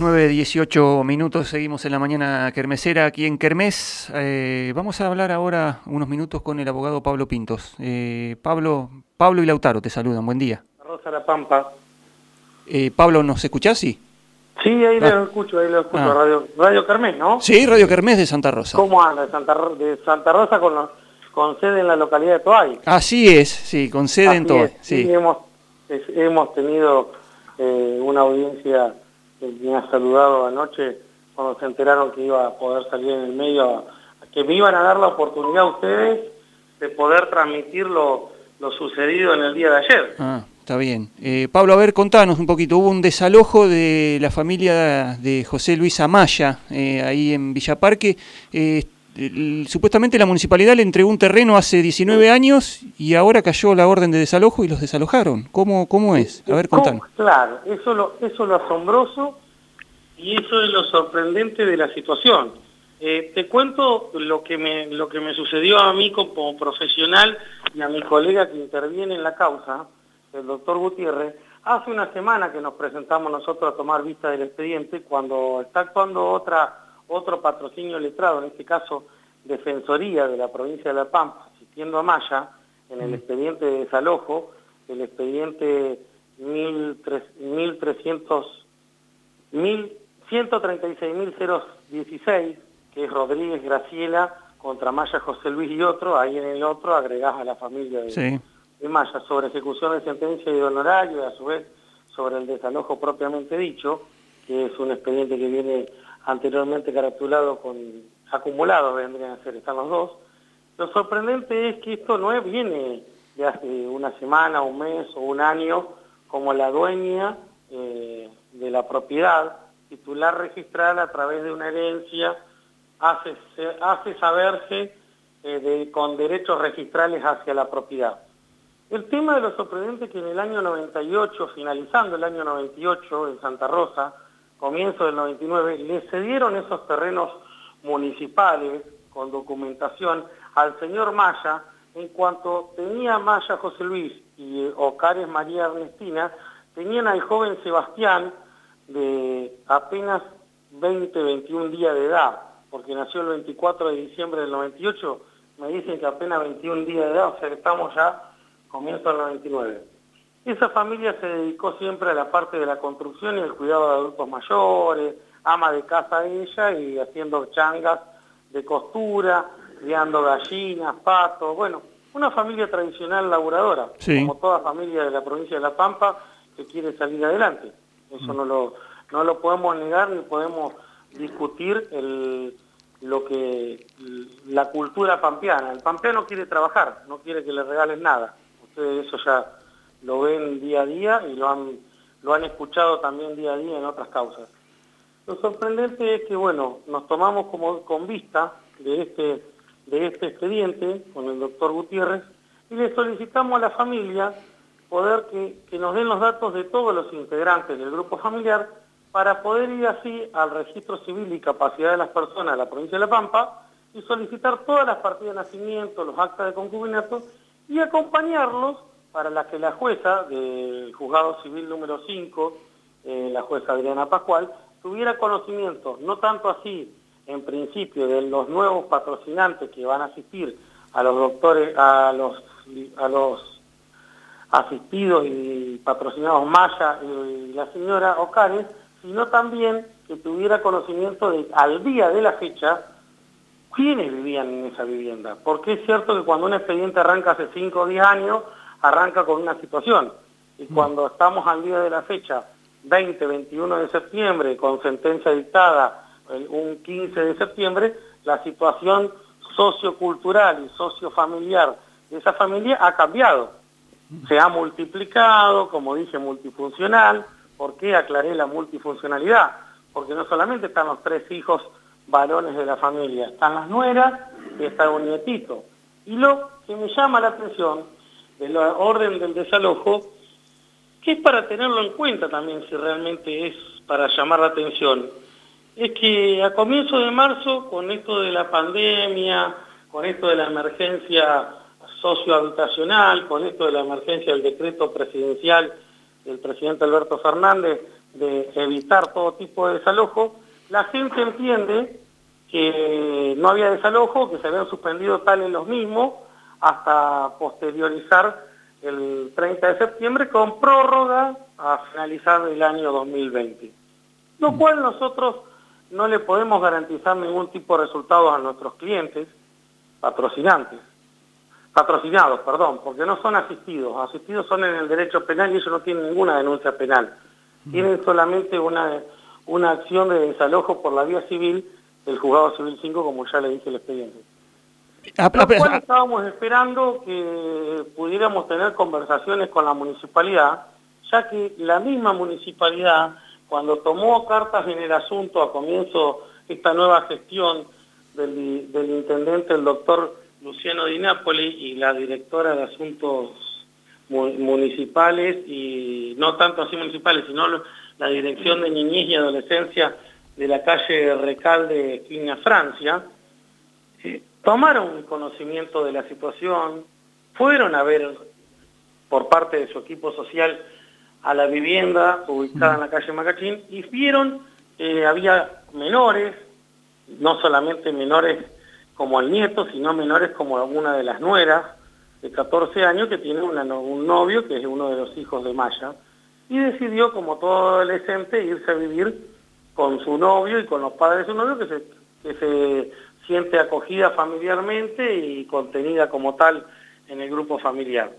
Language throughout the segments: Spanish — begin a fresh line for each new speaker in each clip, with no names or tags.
las 9.18 minutos, seguimos en la mañana kermesera aquí en Kermés. Eh, vamos a hablar ahora unos minutos con el abogado Pablo Pintos. Eh, Pablo, Pablo y Lautaro te saludan, buen día.
Rosa La Pampa.
Eh, Pablo, ¿nos escuchás? Sí.
Sí, ahí ah. lo escucho, ahí lo escucho, ah. Radio, Radio Kermés, ¿no?
Sí, Radio Kermés de Santa Rosa.
¿Cómo anda? De Santa, de Santa Rosa con, con sede en la localidad de Toay.
Así es, sí, con sede en Toay. Sí.
sí, hemos, hemos tenido una audiencia me ha saludado anoche cuando se enteraron que iba a poder salir en el medio, que me iban a dar la oportunidad ustedes de poder transmitir lo, sucedido en el día de ayer.
Ah, está bien. Eh, Pablo, a ver, contanos un poquito. Hubo un desalojo de la familia de José Luis Amaya, eh, ahí en Villaparque. Eh, supuestamente la municipalidad le entregó un terreno hace 19 años y ahora cayó la orden de desalojo y los desalojaron. ¿Cómo, cómo es? A ver, contanos.
Claro, eso lo, eso lo asombroso y eso es lo sorprendente de la situación. Eh, te cuento lo que, me, lo que me sucedió a mí como profesional y a mi colega que interviene en la causa, el doctor Gutiérrez, hace una semana que nos presentamos nosotros a tomar vista del expediente cuando está actuando otra otro patrocinio letrado, en este caso Defensoría de la provincia de La Pampa, asistiendo a Maya, en el expediente de desalojo, el expediente 136.016, que es Rodríguez Graciela contra Maya José Luis y otro, ahí en el otro agregás a la familia de, Maya, sobre ejecución de sentencia y de honorario, y a su vez sobre el desalojo propiamente dicho, que es un expediente que viene anteriormente caratulado con acumulado, vendrían a ser, están los dos. Lo sorprendente es que esto no viene de hace una semana, un mes o un año, como la dueña eh, de la propiedad, titular registral a través de una herencia, hace, hace saberse eh, con derechos registrales hacia la propiedad. El tema de lo sorprendente es que en el año 98, finalizando el año 98 en Santa Rosa, comienzo del 99, le cedieron esos terrenos municipales con documentación al señor Maya, en cuanto tenía Maya José Luis y Ocares María Ernestina, tenían al joven Sebastián de apenas 20, 21 días de edad, porque nació el 24 de diciembre del 98, me dicen que apenas 21 días de edad, o sea que estamos ya comienzo del 99. Esa familia se dedicó siempre a la parte de la construcción y el cuidado de adultos mayores, ama de casa ella y haciendo changas de costura, criando gallinas, patos, bueno, una familia tradicional laburadora, como toda familia de la provincia de La Pampa que quiere salir adelante. Eso no, lo, no lo podemos negar ni podemos discutir el, lo que la cultura pampeana. El pampeano quiere trabajar, no quiere que le regalen nada. Ustedes eso ya lo ven día a día y lo han, lo han escuchado también día a día en otras causas. Lo sorprendente es que, bueno, nos tomamos como con vista de este, de este expediente con el doctor Gutiérrez y le solicitamos a la familia poder que, que nos den los datos de todos los integrantes del grupo familiar para poder ir así al registro civil y capacidad de las personas de la provincia de La Pampa y solicitar todas las partidas de nacimiento, los actas de concubinato y acompañarlos para la que la jueza del juzgado civil número 5, eh, la jueza Adriana Pascual, tuviera conocimiento, no tanto así en principio de los nuevos patrocinantes que van a asistir a los doctores, a los, asistidos y patrocinados Maya y la señora Ocares, sino también que tuviera conocimiento de, al día de la fecha, quiénes vivían en esa vivienda. Porque es cierto que cuando un expediente arranca hace 5 o 10 años, arranca con una situación. Y mm. cuando estamos al día de la fecha, 20, 21 de septiembre, con sentencia dictada un 15 de septiembre, la situación sociocultural y sociofamiliar de esa familia ha cambiado. Se ha multiplicado, como dije, multifuncional. ¿Por qué aclaré la multifuncionalidad? Porque no solamente están los tres hijos varones de la familia, están las nueras y está un nietito. Y lo que me llama la atención de la orden del desalojo, que es para tenerlo en cuenta también si realmente es para llamar la atención, es que a comienzo de marzo, con esto de la pandemia, con esto de la emergencia sociohabitacional, con esto de la emergencia del decreto presidencial del presidente Alberto Fernández de evitar todo tipo de desalojo, la gente entiende que no había desalojo, que se habían suspendido tal en los mismos, hasta posteriorizar el 30 de septiembre con prórroga a finalizar el año 2020. Lo cual nosotros no le podemos garantizar ningún tipo de resultados a nuestros clientes, patrocinantes, patrocinados, perdón, porque no son asistidos. Asistidos son en el derecho penal y ellos no tienen ninguna denuncia penal. Tienen solamente una, una acción de desalojo por la vía civil del juzgado civil 5, como ya le dije el expediente. Lo cual estábamos esperando que pudiéramos tener conversaciones con la municipalidad, ya que la misma municipalidad, cuando tomó cartas en el asunto a comienzo esta nueva gestión del, del intendente, el doctor Luciano Di Napoli, y la directora de Asuntos Municipales, y no tanto así municipales, sino la Dirección de Niñez y Adolescencia de la calle Recalde, esquina Francia, tomaron conocimiento de la situación, fueron a ver por parte de su equipo social a la vivienda ubicada en la calle Macachín y vieron que había menores, no solamente menores como el nieto, sino menores como alguna de las nueras de 14 años que tiene un novio que es uno de los hijos de Maya y decidió como todo adolescente irse a vivir con su novio y con los padres de su novio que se, que se siente acogida familiarmente y contenida como tal en el grupo familiar.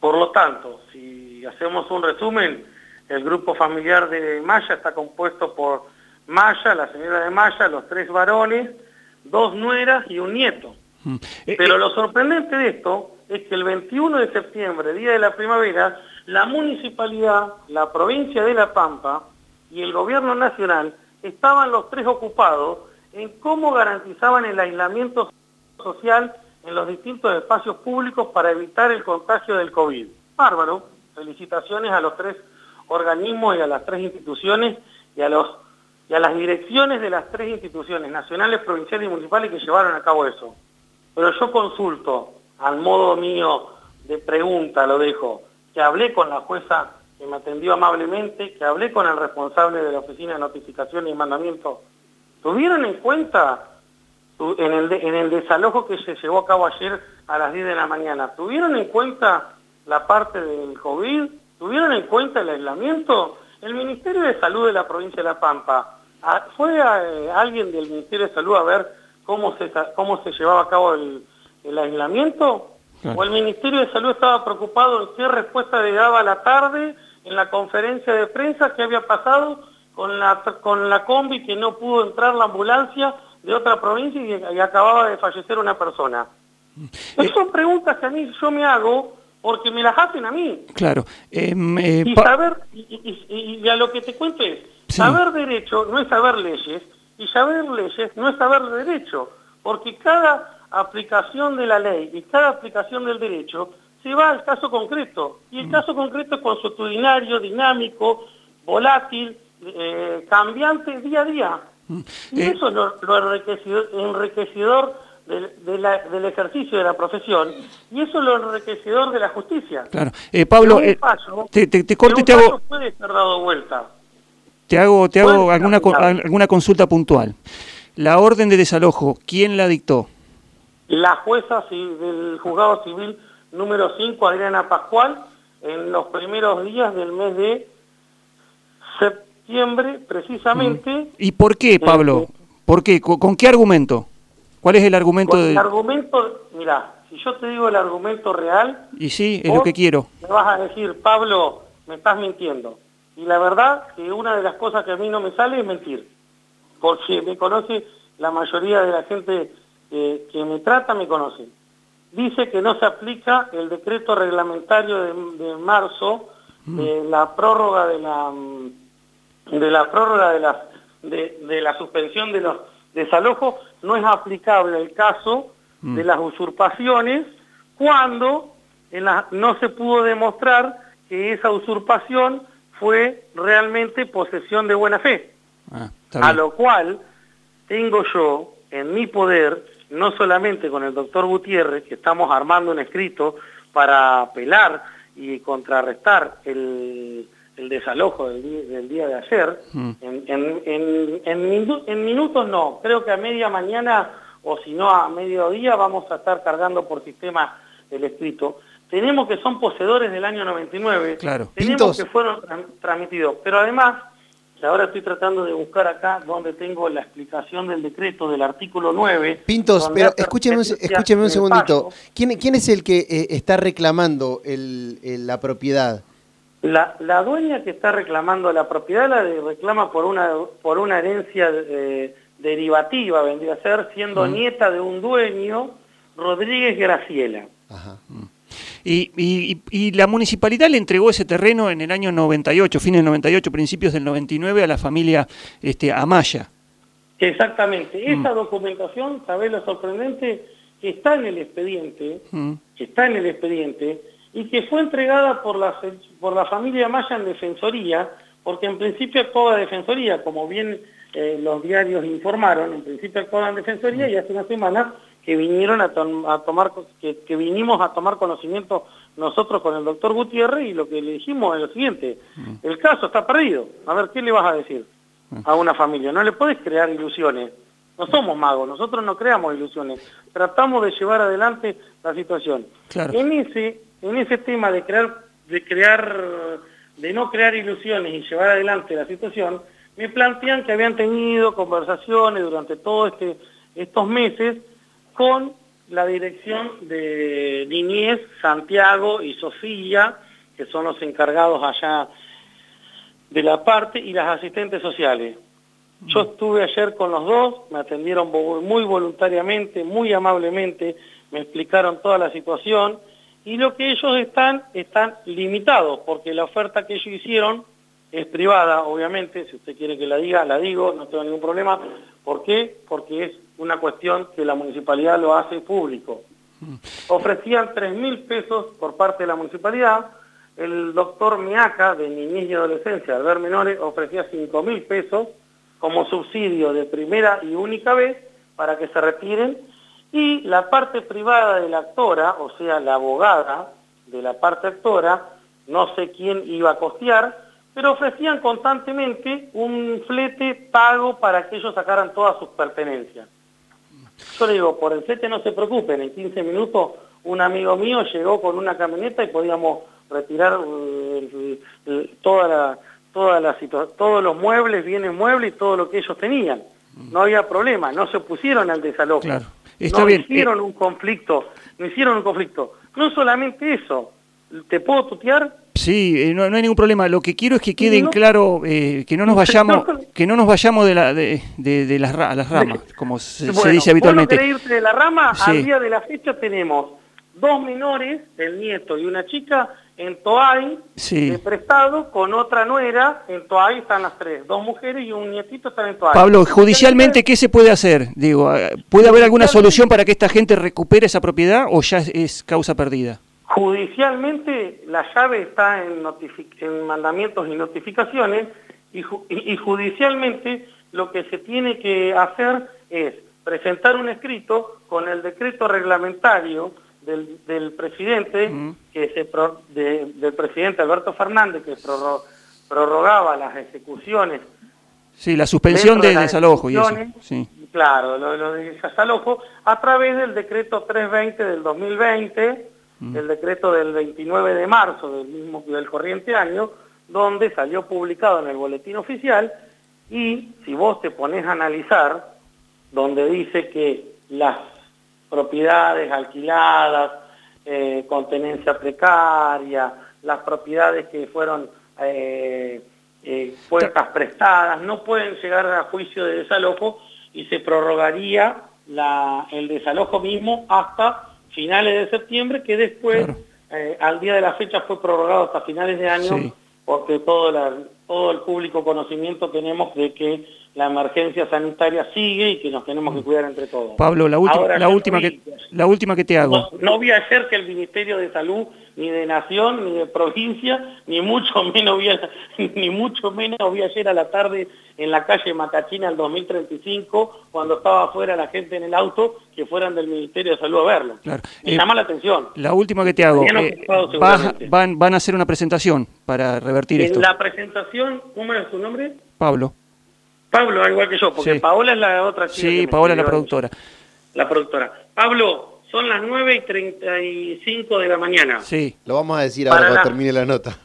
Por lo tanto, si hacemos un resumen, el grupo familiar de Maya está compuesto por Maya, la señora de Maya, los tres varones, dos nueras y un nieto. Mm. Eh, Pero eh, lo sorprendente de esto es que el 21 de septiembre, día de la primavera, la municipalidad, la provincia de La Pampa y el gobierno nacional estaban los tres ocupados en cómo garantizaban el aislamiento social en los distintos espacios públicos para evitar el contagio del COVID. Bárbaro, felicitaciones a los tres organismos y a las tres instituciones y a, los, y a las direcciones de las tres instituciones, nacionales, provinciales y municipales, que llevaron a cabo eso. Pero yo consulto, al modo mío de pregunta, lo dejo, que hablé con la jueza que me atendió amablemente, que hablé con el responsable de la Oficina de Notificación y Mandamiento ¿Tuvieron en cuenta en el, en el desalojo que se llevó a cabo ayer a las 10 de la mañana, ¿tuvieron en cuenta la parte del COVID? ¿Tuvieron en cuenta el aislamiento? El Ministerio de Salud de la provincia de La Pampa, ¿fue eh, alguien del Ministerio de Salud a ver cómo se, cómo se llevaba a cabo el, aislamiento? ¿O el Ministerio de Salud estaba preocupado en qué respuesta le daba a la tarde en la conferencia de prensa que había pasado con la, con la combi que no pudo entrar la ambulancia de otra provincia y, acababa de fallecer una persona. Esas eh, son preguntas que a mí yo me hago porque me las hacen a mí.
Claro.
Em, eh, y saber, y, a lo que te cuento es, saber derecho no es saber leyes, y saber leyes no es saber derecho, porque cada aplicación de la ley y cada aplicación del derecho se va al caso concreto, y el mm. caso concreto es consuetudinario, dinámico, volátil, eh, cambiante día a día. Mm. Y eh, eso es lo, enriquecedor, del, ejercicio de la profesión y eso es lo enriquecedor de la justicia.
Claro. Eh, Pablo, eh, te, te, te corto y te hago...
puede ser dado vuelta.
Te hago, te hago alguna, alguna consulta puntual. La orden de desalojo, ¿quién la dictó?
La jueza del juzgado civil número 5, Adriana Pascual, en los primeros días del mes de septiembre precisamente...
¿Y por qué, Pablo? Este, ¿Por qué? ¿Con, qué argumento? ¿Cuál es el argumento?
de... El argumento, mira, si yo te digo el argumento real...
Y sí, es lo que quiero.
Me vas a decir, Pablo, me estás mintiendo. Y la verdad que una de las cosas que a mí no me sale es mentir. Porque me conoce, la mayoría de la gente que me trata me conoce. Dice que no se aplica el decreto reglamentario de, de marzo, mm. de la prórroga de la mm, de la prórroga de la, de, la suspensión de los desalojos no es aplicable el caso mm. de las usurpaciones cuando en la, no se pudo demostrar que esa usurpación fue realmente posesión de buena fe. Ah, a lo cual tengo yo en mi poder, no solamente con el doctor Gutiérrez, que estamos armando un escrito para apelar y contrarrestar el, el desalojo del día, de ayer, mm. en, minutos no, creo que a media mañana o si no a mediodía vamos a estar cargando por sistema el escrito. Tenemos que son poseedores del año 99,
claro.
tenemos que fueron transmitidos, pero además, ahora estoy tratando de buscar acá donde tengo la explicación del decreto del artículo 9.
Pintos, pero escúcheme, escúcheme un segundito. ¿Quién, ¿Quién, es el que eh, está reclamando la propiedad?
La, la, dueña que está reclamando la propiedad la reclama por una, por una herencia eh, derivativa, vendría a ser, siendo nieta de un dueño, Rodríguez Graciela.
Y, y, y, la municipalidad le entregó ese terreno en el año 98, fines del 98, principios del 99, a la familia este, Amaya.
Exactamente. Esa documentación, ¿sabés lo sorprendente? Que está en el expediente, que está en el expediente, y que fue entregada por la, por la familia Maya en Defensoría, porque en principio actuaba Defensoría, como bien eh, los diarios informaron, en principio actuaba en Defensoría y hace una semana que vinieron a, tomar, que, vinimos a tomar conocimiento nosotros con el doctor Gutiérrez y lo que le dijimos es lo siguiente, el caso está perdido, a ver, ¿qué le vas a decir a una familia? No le puedes crear ilusiones, no somos magos, nosotros no creamos ilusiones, tratamos de llevar adelante la situación. En ese en ese tema de crear, de crear, de no crear ilusiones y llevar adelante la situación, me plantean que habían tenido conversaciones durante todos este, estos meses con la dirección de Niñez, Santiago y Sofía, que son los encargados allá de la parte, y las asistentes sociales. Yo estuve ayer con los dos, me atendieron muy voluntariamente, muy amablemente, me explicaron toda la situación, y lo que ellos están, están limitados, porque la oferta que ellos hicieron es privada, obviamente, si usted quiere que la diga, la digo, no tengo ningún problema. ¿Por qué? Porque es una cuestión que la municipalidad lo hace público. Mm. Ofrecían 3 mil pesos por parte de la municipalidad, el doctor Miaca, de Niñez y Adolescencia, al ver menores, ofrecía 5 mil pesos como subsidio de primera y única vez para que se retiren y la parte privada de la actora, o sea, la abogada de la parte actora, no sé quién iba a costear, pero ofrecían constantemente un flete pago para que ellos sacaran todas sus pertenencias. Yo le digo, por el flete no se preocupen, en 15 minutos un amigo mío llegó con una camioneta y podíamos retirar eh, toda la, todos los muebles, bienes muebles y todo lo que ellos tenían. No había problema, no se opusieron al desalojo. Está no hicieron un conflicto, no hicieron un conflicto. No solamente eso, ¿te puedo tutear?
Sí, eh, no, hay ningún problema. Lo que quiero es que queden claro, eh, que no nos vayamos, que no nos vayamos de, la, de, de, las, ramas, como se, dice habitualmente.
Bueno, irte de la rama, al día de la fecha tenemos dos menores, el nieto y una chica, en Toay, de prestado, con otra nuera, en Toay están las tres, dos mujeres y un nietito están en Toay.
Pablo, judicialmente, ¿qué se puede hacer? Digo, eh, ¿puede haber alguna solución para que esta gente recupere esa propiedad o ya es, causa perdida?
Judicialmente, la llave está en, en mandamientos y notificaciones, y, y judicialmente lo que se tiene que hacer es presentar un escrito con el decreto reglamentario del, presidente, que se del presidente Alberto Fernández, que prorrogaba las ejecuciones.
Sí, la suspensión de, desalojo y eso. Sí.
Claro, lo, de desalojo, a través del decreto 320 del 2020, el decreto del 29 de marzo del mismo del corriente año, donde salió publicado en el boletín oficial, y si vos te pones a analizar, donde dice que las propiedades alquiladas, eh, con tenencia precaria, las propiedades que fueron eh, eh, puertas prestadas, no pueden llegar a juicio de desalojo y se prorrogaría la, el desalojo mismo hasta finales de septiembre, que después, al día de la fecha, fue prorrogado hasta finales de año, porque todo, la, todo el público conocimiento tenemos de que la emergencia sanitaria sigue y que nos tenemos que cuidar entre todos.
Pablo, la, última, la, última, que, la última que te hago.
No, vi ayer que el Ministerio de Salud ni de nación, ni de provincia, ni mucho menos voy a, ni mucho menos voy ayer a la tarde en la calle Macachina el 2035, cuando estaba afuera la gente en el auto, que fueran del Ministerio de Salud a verlo.
Claro.
Me llama la atención.
La última que te hago, eh, van, van a hacer una presentación para revertir esto.
En la presentación, ¿cómo es su nombre?
Pablo.
Pablo, igual que yo, porque Paola es la otra
chica. Sí, Paola es la productora.
La productora. Pablo, son las 9 y 35 de la mañana.
Sí, lo vamos a decir ahora cuando termine la nota.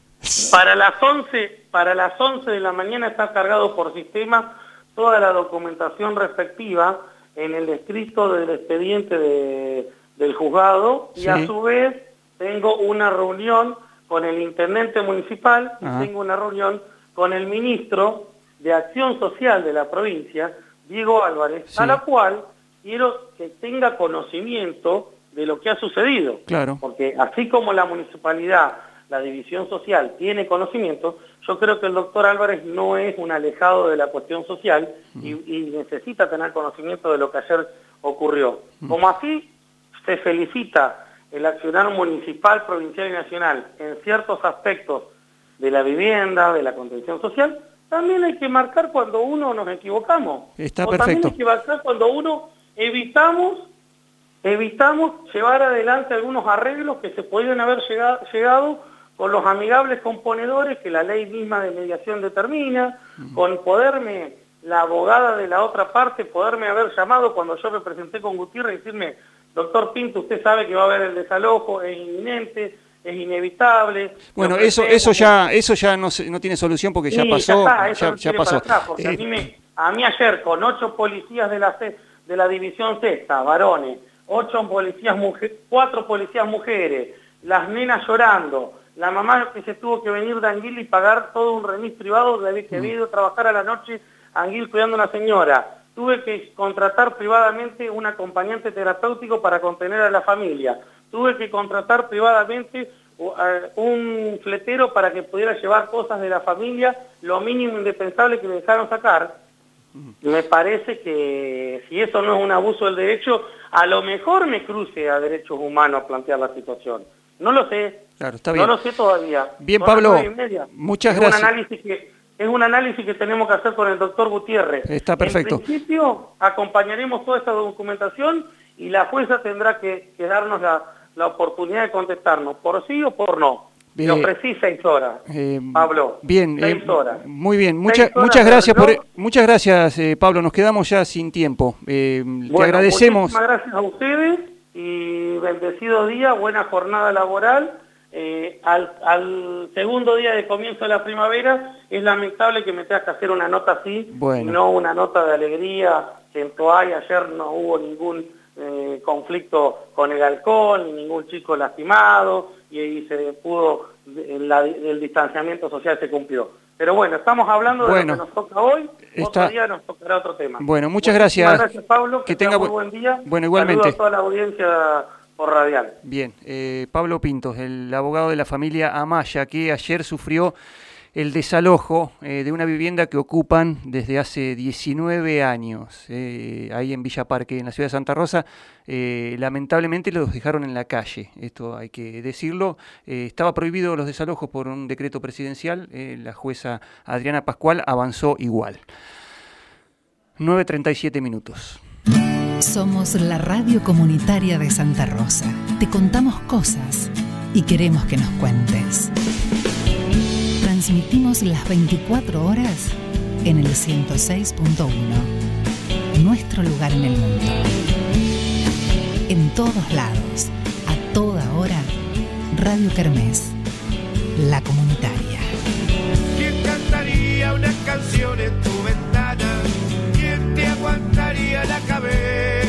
Para las 11, para las 11 de la mañana está cargado por sistema toda la documentación respectiva en el escrito del expediente del juzgado y a su vez tengo una reunión con el intendente municipal y tengo una reunión con el ministro de Acción Social de la provincia, Diego Álvarez, a la cual quiero que tenga conocimiento de lo que ha sucedido.
Claro.
Porque así como la municipalidad, la división social tiene conocimiento, yo creo que el doctor Álvarez no es un alejado de la cuestión social y, necesita tener conocimiento de lo que ayer ocurrió. Como así se felicita el accionar municipal, provincial y nacional en ciertos aspectos de la vivienda, de la contención social, también hay que marcar cuando uno nos equivocamos.
Está perfecto. También
hay que marcar cuando uno evitamos, evitamos llevar adelante algunos arreglos que se podrían haber llegado, con los amigables componedores que la ley misma de mediación determina, con poderme, la abogada de la otra parte, poderme haber llamado cuando yo me presenté con Gutiérrez y decirme, doctor Pinto, usted sabe que va a haber el desalojo, es inminente, es inevitable.
Bueno, eso eso ya eso ya no, no tiene solución porque ya pasó. Ya, pasó.
a, mí, ayer con ocho policías de la de la división sexta, varones, ocho policías mujeres, cuatro policías mujeres, las nenas llorando, la mamá que se tuvo que venir de Anguil y pagar todo un remis privado de que había ido a trabajar a la noche Anguil cuidando a una señora. Tuve que contratar privadamente un acompañante terapéutico para contener a la familia tuve que contratar privadamente un fletero para que pudiera llevar cosas de la familia, lo mínimo indispensable que me dejaron sacar. Me parece que si eso no es un abuso del derecho, a lo mejor me cruce a derechos humanos a plantear la situación. No lo sé.
Claro, está bien.
No lo sé todavía.
Bien, Pablo. Muchas gracias.
Un análisis que, es un análisis que tenemos que hacer con el doctor Gutiérrez.
Está perfecto.
En principio, acompañaremos toda esta documentación y la jueza tendrá que darnos la, la oportunidad de contestarnos por sí o por no. Bien. Lo ofrecí seis horas, eh, Pablo.
Bien,
seis
eh,
horas.
Muy bien, muchas muchas gracias por muchas gracias, eh, Pablo. Nos quedamos ya sin tiempo. te agradecemos.
Muchas gracias a ustedes y bendecido día, buena jornada laboral. Al, segundo día de comienzo de la primavera es lamentable que me tengas que hacer una nota así, no una nota de alegría, que en Toay ayer no hubo ningún eh, conflicto con el alcohol, ni ningún chico lastimado, y, se pudo, el, distanciamiento social se cumplió. Pero bueno, estamos hablando de lo que nos toca hoy, otro día nos tocará otro tema.
Bueno, muchas gracias.
Muchas gracias Pablo, que, tenga muy buen día.
Bueno, igualmente.
a toda la audiencia por radial.
Bien, eh, Pablo Pintos, el abogado de la familia Amaya, que ayer sufrió el desalojo eh, de una vivienda que ocupan desde hace 19 años, eh, ahí en Villa Parque, en la ciudad de Santa Rosa. Eh, lamentablemente los dejaron en la calle, esto hay que decirlo. estaba prohibido los desalojos por un decreto presidencial, la jueza Adriana Pascual avanzó igual. 9.37 minutos.
Somos la radio comunitaria de Santa Rosa. Te contamos cosas y queremos que nos cuentes. Transmitimos las 24 horas en el 106.1. Nuestro lugar en el mundo. En todos lados, a toda hora, Radio Kermés, la comunitaria.
¿Quién cantaría una canción en tu ventana? ¿Quién te aguantaría la cabeza?